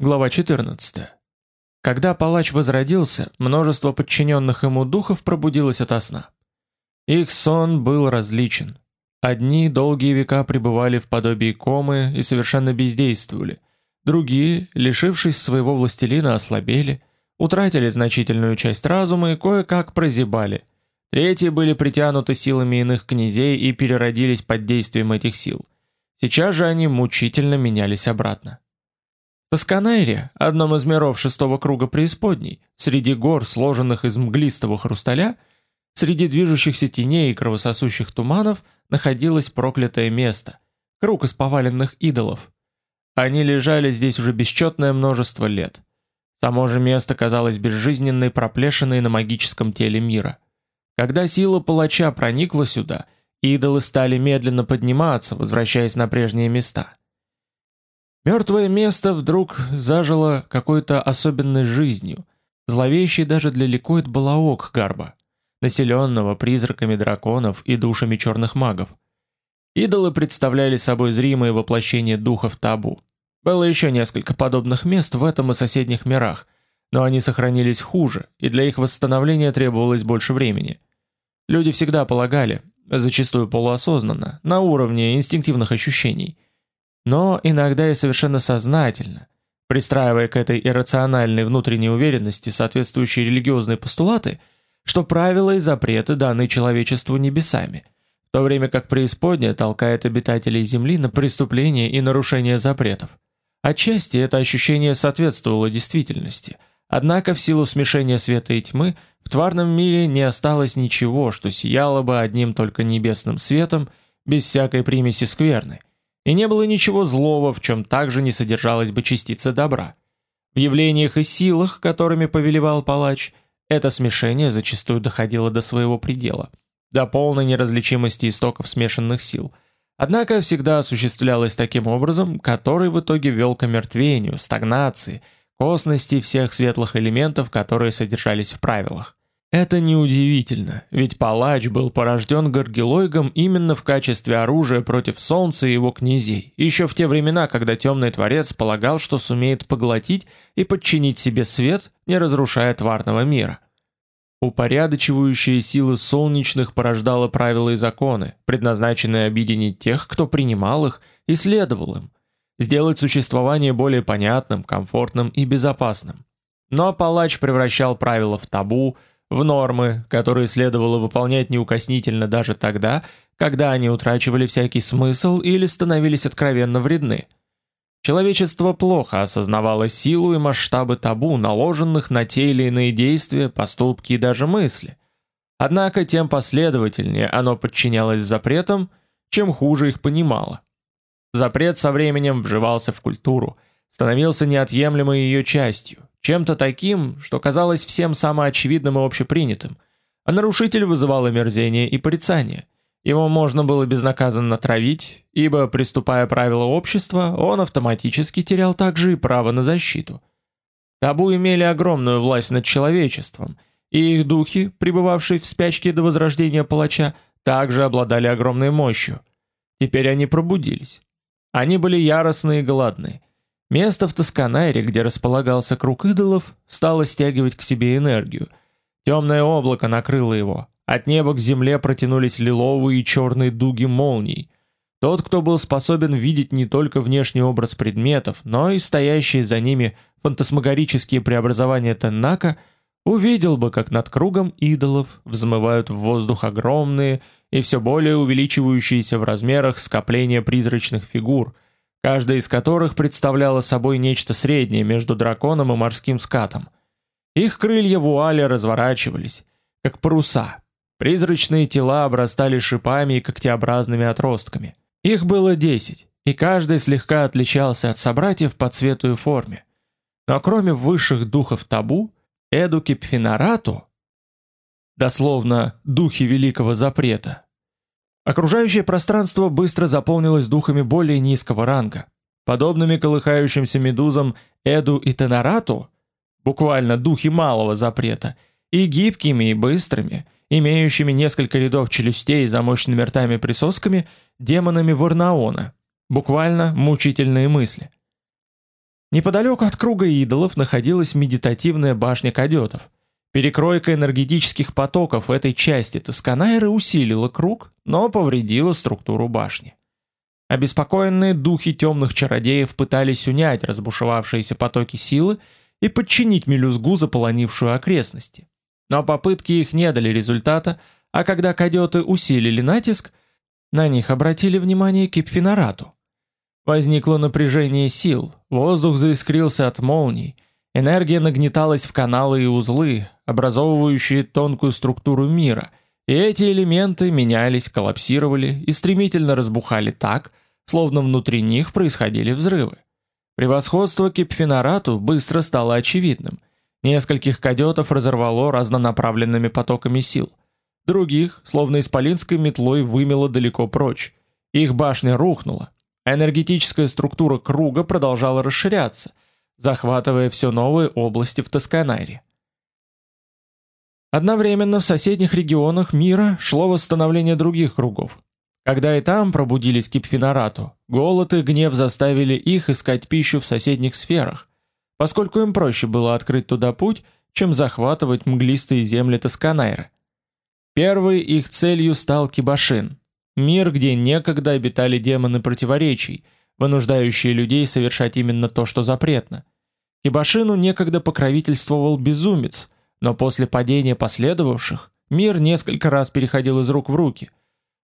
Глава 14. Когда палач возродился, множество подчиненных ему духов пробудилось ото сна. Их сон был различен. Одни долгие века пребывали в подобии комы и совершенно бездействовали. Другие, лишившись своего властелина, ослабели, утратили значительную часть разума и кое-как прозябали. Третьи были притянуты силами иных князей и переродились под действием этих сил. Сейчас же они мучительно менялись обратно. В Тосканайре, одном из миров шестого круга преисподней, среди гор, сложенных из мглистого хрусталя, среди движущихся теней и кровососущих туманов, находилось проклятое место — круг из поваленных идолов. Они лежали здесь уже бесчетное множество лет. Само же место казалось безжизненной проплешиной на магическом теле мира. Когда сила палача проникла сюда, идолы стали медленно подниматься, возвращаясь на прежние места — Мертвое место вдруг зажило какой-то особенной жизнью, зловещей даже для ликоид Балаок Гарба, населенного призраками драконов и душами черных магов. Идолы представляли собой зримые воплощения духов табу. Было еще несколько подобных мест в этом и соседних мирах, но они сохранились хуже, и для их восстановления требовалось больше времени. Люди всегда полагали, зачастую полуосознанно, на уровне инстинктивных ощущений – но иногда и совершенно сознательно, пристраивая к этой иррациональной внутренней уверенности соответствующие религиозные постулаты, что правила и запреты даны человечеству небесами, в то время как преисподняя толкает обитателей Земли на преступления и нарушения запретов. Отчасти это ощущение соответствовало действительности, однако в силу смешения света и тьмы в тварном мире не осталось ничего, что сияло бы одним только небесным светом, без всякой примеси скверны, и не было ничего злого, в чем также не содержалась бы частица добра. В явлениях и силах, которыми повелевал палач, это смешение зачастую доходило до своего предела, до полной неразличимости истоков смешанных сил. Однако всегда осуществлялось таким образом, который в итоге вел к омертвению, стагнации, косности всех светлых элементов, которые содержались в правилах. Это неудивительно, ведь палач был порожден Гаргилойгом именно в качестве оружия против солнца и его князей, еще в те времена, когда темный творец полагал, что сумеет поглотить и подчинить себе свет, не разрушая тварного мира. Упорядочивающие силы солнечных порождала правила и законы, предназначенные объединить тех, кто принимал их и следовал им, сделать существование более понятным, комфортным и безопасным. Но палач превращал правила в табу, в нормы, которые следовало выполнять неукоснительно даже тогда, когда они утрачивали всякий смысл или становились откровенно вредны. Человечество плохо осознавало силу и масштабы табу, наложенных на те или иные действия, поступки и даже мысли. Однако тем последовательнее оно подчинялось запретам, чем хуже их понимало. Запрет со временем вживался в культуру, становился неотъемлемой ее частью, чем-то таким, что казалось всем самоочевидным и общепринятым, а нарушитель вызывал омерзение и порицание. Его можно было безнаказанно травить, ибо, приступая правила общества, он автоматически терял также и право на защиту. Табу имели огромную власть над человечеством, и их духи, пребывавшие в спячке до возрождения палача, также обладали огромной мощью. Теперь они пробудились. Они были яростны и голодны, Место в Тосканайре, где располагался круг идолов, стало стягивать к себе энергию. Темное облако накрыло его. От неба к земле протянулись лиловые и черные дуги молний. Тот, кто был способен видеть не только внешний образ предметов, но и стоящие за ними фантасмагорические преобразования Теннака, увидел бы, как над кругом идолов взмывают в воздух огромные и все более увеличивающиеся в размерах скопления призрачных фигур – каждая из которых представляла собой нечто среднее между драконом и морским скатом. Их крылья вуали разворачивались, как паруса. Призрачные тела обрастали шипами и когтеобразными отростками. Их было десять, и каждый слегка отличался от собратьев по цвету и форме. Но кроме высших духов табу, Эдуки Пфинарату, дословно «духи великого запрета», Окружающее пространство быстро заполнилось духами более низкого ранга, подобными колыхающимся медузам Эду и Тенарату, буквально духи малого запрета, и гибкими и быстрыми, имеющими несколько рядов челюстей за мощными ртами присосками, демонами Варнаона, буквально мучительные мысли. Неподалеку от круга идолов находилась медитативная башня кадетов. Перекройка энергетических потоков этой части Тосканайры усилила круг, но повредила структуру башни. Обеспокоенные духи темных чародеев пытались унять разбушевавшиеся потоки силы и подчинить мелюзгу, заполонившую окрестности. Но попытки их не дали результата, а когда кадеты усилили натиск, на них обратили внимание Кипфинарату. Возникло напряжение сил, воздух заискрился от молний, энергия нагнеталась в каналы и узлы, образовывающие тонкую структуру мира, и эти элементы менялись, коллапсировали и стремительно разбухали так, словно внутри них происходили взрывы. Превосходство Кипфинарату быстро стало очевидным. Нескольких кадетов разорвало разнонаправленными потоками сил. Других, словно исполинской метлой, вымело далеко прочь. Их башня рухнула. Энергетическая структура круга продолжала расширяться, захватывая все новые области в Тосканайре. Одновременно в соседних регионах мира шло восстановление других кругов. Когда и там пробудились Кипфинарату, голод и гнев заставили их искать пищу в соседних сферах, поскольку им проще было открыть туда путь, чем захватывать мглистые земли Тосканайры. Первой их целью стал Кибашин, мир, где некогда обитали демоны противоречий, вынуждающие людей совершать именно то, что запретно. Кибашину некогда покровительствовал безумец, но после падения последовавших мир несколько раз переходил из рук в руки.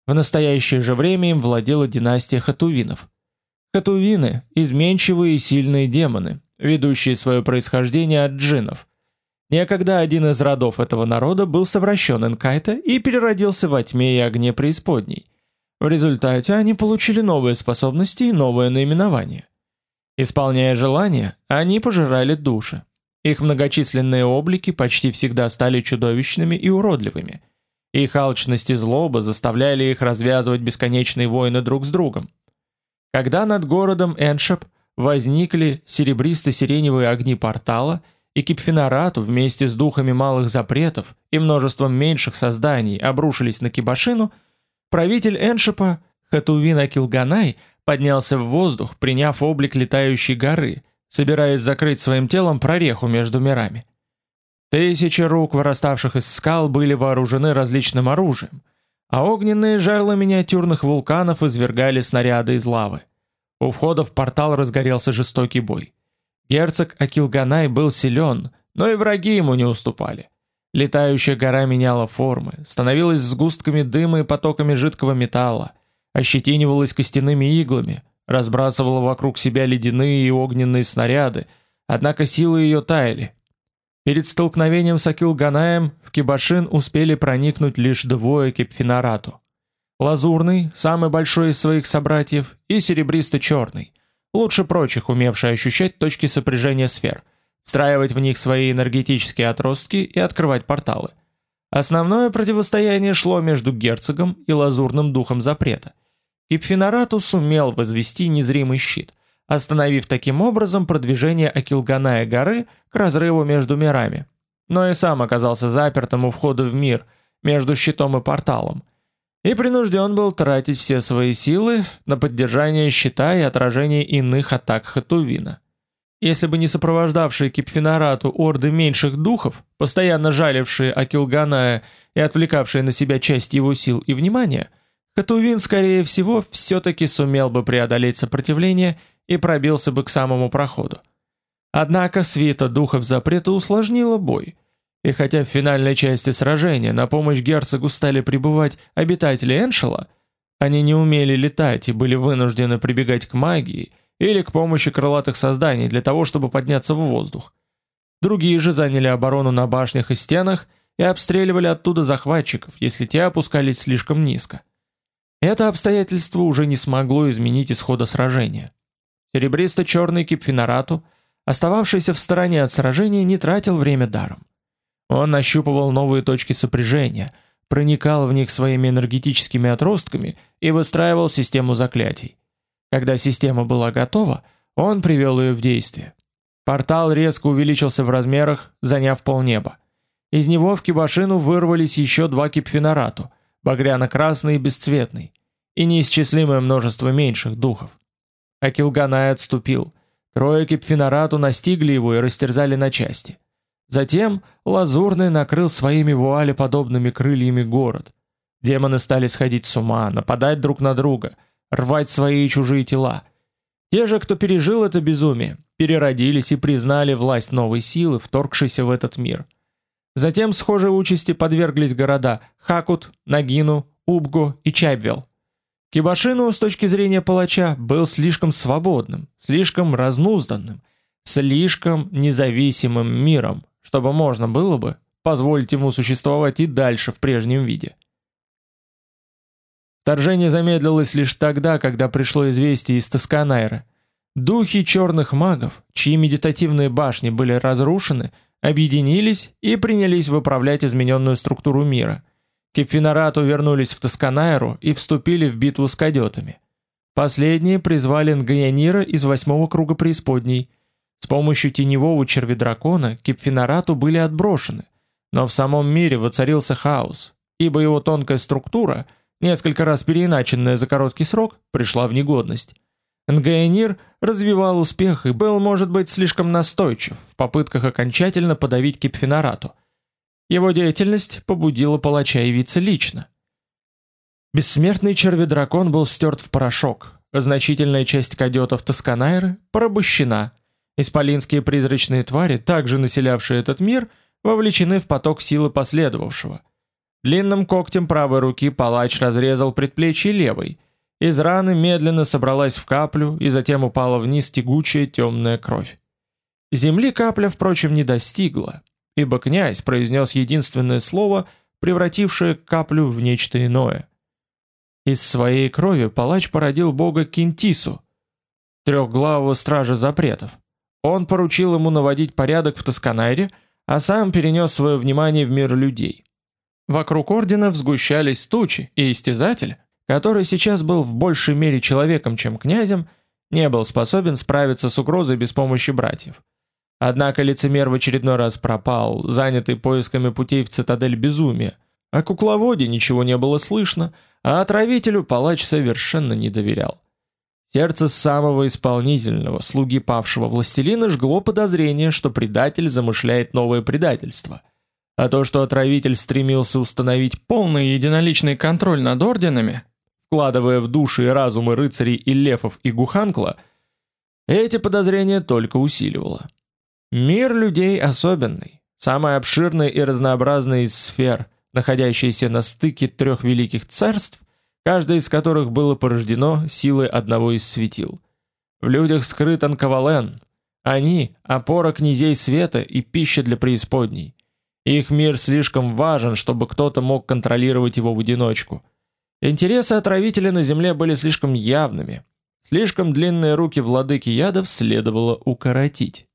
В настоящее же время им владела династия Хатувинов. Хатувины – изменчивые и сильные демоны, ведущие свое происхождение от джиннов – Некогда один из родов этого народа был совращен Энкайта и переродился во тьме и огне преисподней. В результате они получили новые способности и новое наименование. Исполняя желания, они пожирали души. Их многочисленные облики почти всегда стали чудовищными и уродливыми. Их алчность и злоба заставляли их развязывать бесконечные войны друг с другом. Когда над городом Эншеп возникли серебристо-сиреневые огни портала – и Кипфинарату вместе с духами малых запретов и множеством меньших созданий обрушились на Кибашину, правитель Эншипа Хатувин Акилганай поднялся в воздух, приняв облик летающей горы, собираясь закрыть своим телом прореху между мирами. Тысячи рук, выраставших из скал, были вооружены различным оружием, а огненные жерла миниатюрных вулканов извергали снаряды из лавы. У входа в портал разгорелся жестокий бой. Герцог Акилганай был силен, но и враги ему не уступали. Летающая гора меняла формы, становилась сгустками дыма и потоками жидкого металла, ощетинивалась костяными иглами, разбрасывала вокруг себя ледяные и огненные снаряды, однако силы ее таяли. Перед столкновением с Акилганаем в Кибашин успели проникнуть лишь двое Кипфинарату. Лазурный, самый большой из своих собратьев, и серебристо-черный – лучше прочих умевший ощущать точки сопряжения сфер, встраивать в них свои энергетические отростки и открывать порталы. Основное противостояние шло между герцогом и лазурным духом запрета. Кипфинарату сумел возвести незримый щит, остановив таким образом продвижение Акилганая горы к разрыву между мирами. Но и сам оказался запертым у входа в мир, между щитом и порталом – и принужден был тратить все свои силы на поддержание щита и отражение иных атак Хатувина. Если бы не сопровождавшие Кипфинарату орды меньших духов, постоянно жалившие Акилганая и отвлекавшие на себя часть его сил и внимания, Хатувин, скорее всего, все-таки сумел бы преодолеть сопротивление и пробился бы к самому проходу. Однако свита духов запрета усложнила бой – и хотя в финальной части сражения на помощь герцогу стали прибывать обитатели Эншела, они не умели летать и были вынуждены прибегать к магии или к помощи крылатых созданий для того, чтобы подняться в воздух. Другие же заняли оборону на башнях и стенах и обстреливали оттуда захватчиков, если те опускались слишком низко. Это обстоятельство уже не смогло изменить исхода сражения. Серебристо-черный Кипфинарату, остававшийся в стороне от сражения, не тратил время даром. Он нащупывал новые точки сопряжения, проникал в них своими энергетическими отростками и выстраивал систему заклятий. Когда система была готова, он привел ее в действие. Портал резко увеличился в размерах, заняв полнеба. Из него в кибашину вырвались еще два кипфинарату, багряно-красный и бесцветный, и неисчислимое множество меньших духов. Акилганай отступил. Трое Кипфинарату настигли его и растерзали на части. Затем Лазурный накрыл своими вуалеподобными крыльями город. Демоны стали сходить с ума, нападать друг на друга, рвать свои и чужие тела. Те же, кто пережил это безумие, переродились и признали власть новой силы, вторгшейся в этот мир. Затем схожей участи подверглись города Хакут, Нагину, Убго и Чайбвел. Кибашину с точки зрения палача был слишком свободным, слишком разнузданным, слишком независимым миром, чтобы можно было бы позволить ему существовать и дальше в прежнем виде. Вторжение замедлилось лишь тогда, когда пришло известие из Тосканайра. Духи черных магов, чьи медитативные башни были разрушены, объединились и принялись выправлять измененную структуру мира. Кефинарату вернулись в Тосканайру и вступили в битву с кадетами. Последние призвали Нгайянира из восьмого круга преисподней. С помощью теневого черведракона Кипфинарату были отброшены, но в самом мире воцарился хаос, ибо его тонкая структура, несколько раз переиначенная за короткий срок, пришла в негодность. Нгайнир развивал успех и был, может быть, слишком настойчив в попытках окончательно подавить Кипфинарату. Его деятельность побудила палача явиться лично. Бессмертный черведракон был стерт в порошок, значительная часть кадетов Тосканайры порабощена. Исполинские призрачные твари, также населявшие этот мир, вовлечены в поток силы последовавшего. Длинным когтем правой руки палач разрезал предплечье левой – из раны медленно собралась в каплю и затем упала вниз тягучая темная кровь. Земли капля, впрочем, не достигла, ибо князь произнес единственное слово, превратившее каплю в нечто иное. Из своей крови палач породил бога Кинтису, трехглавого стража запретов. Он поручил ему наводить порядок в Тосканайре, а сам перенес свое внимание в мир людей. Вокруг ордена сгущались тучи, и истязатель, который сейчас был в большей мере человеком, чем князем, не был способен справиться с угрозой без помощи братьев. Однако лицемер в очередной раз пропал, занятый поисками путей в цитадель безумия. О кукловоде ничего не было слышно, а отравителю палач совершенно не доверял. Сердце самого исполнительного, слуги павшего властелина жгло подозрение, что предатель замышляет новое предательство. А то, что отравитель стремился установить полный единоличный контроль над орденами, вкладывая в души и разумы рыцарей и лефов и гуханкла, эти подозрения только усиливало. Мир людей особенный, самый обширный и разнообразный из сфер, находящийся на стыке трех великих царств, каждое из которых было порождено силой одного из светил. В людях скрыт Анкавален. Они — опора князей света и пища для преисподней. Их мир слишком важен, чтобы кто-то мог контролировать его в одиночку — Интересы отравителя на земле были слишком явными. Слишком длинные руки владыки ядов следовало укоротить.